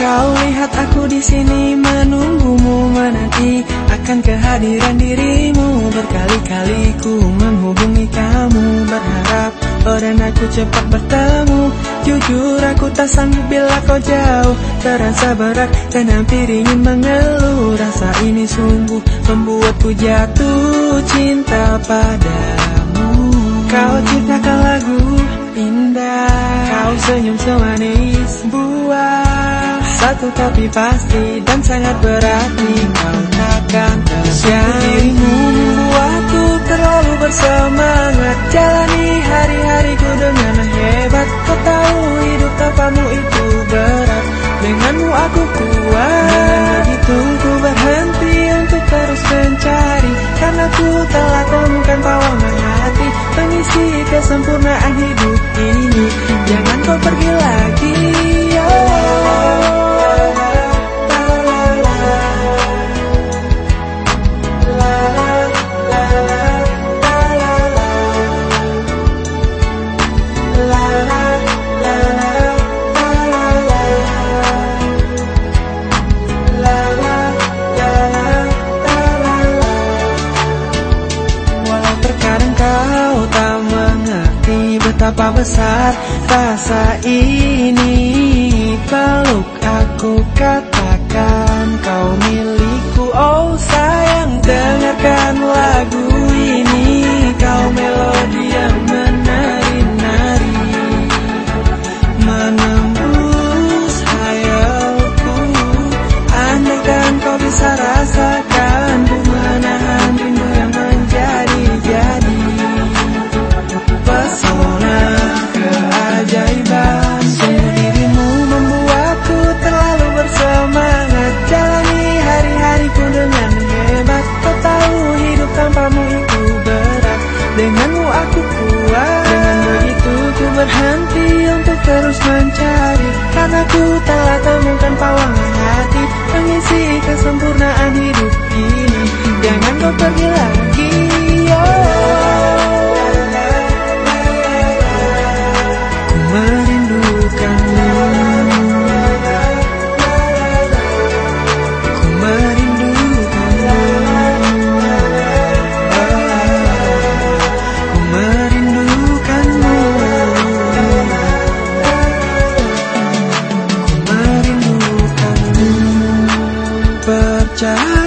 Kau lihat aku di sini menunggumu menanti akan kehadiran dirimu. Berkali-kali ku menghubungi kamu berharap Oh dan aku cepat bertemu. Jujur aku tak sanggup bila kau jauh. Terasa berat dan hampir ingin mengeluh. Rasa ini sungguh membuatku jatuh cinta padamu. Kau ciptakan lagu indah. Kau senyum semanis buah Satu tapi pasti dan sangat berarti Kau takkan tersiap Dirimu. Membuatku terlalu bersemangat Jalani hari-hariku dengan hebat. Kau tahu hidup tanpamu itu berat Denganmu aku kuat. Dengan begitu ku berhenti untuk terus mencari Karena ku telah temukan pawangan hati Pengisi kesempurnaan hidup ini. Jangan kau pergi betapa besar rasa ini. Peluk aku katakan kau milikku. Oh sayang dengarkan lagu ini. Kau melodi yang menari-nari. Menembus hayalku. Andaikan kau bisa untuk terus mencari. Karena ku telah temukan pawangan hati Mengisi kesempurnaan hidup ini. Jangan kau pergi child.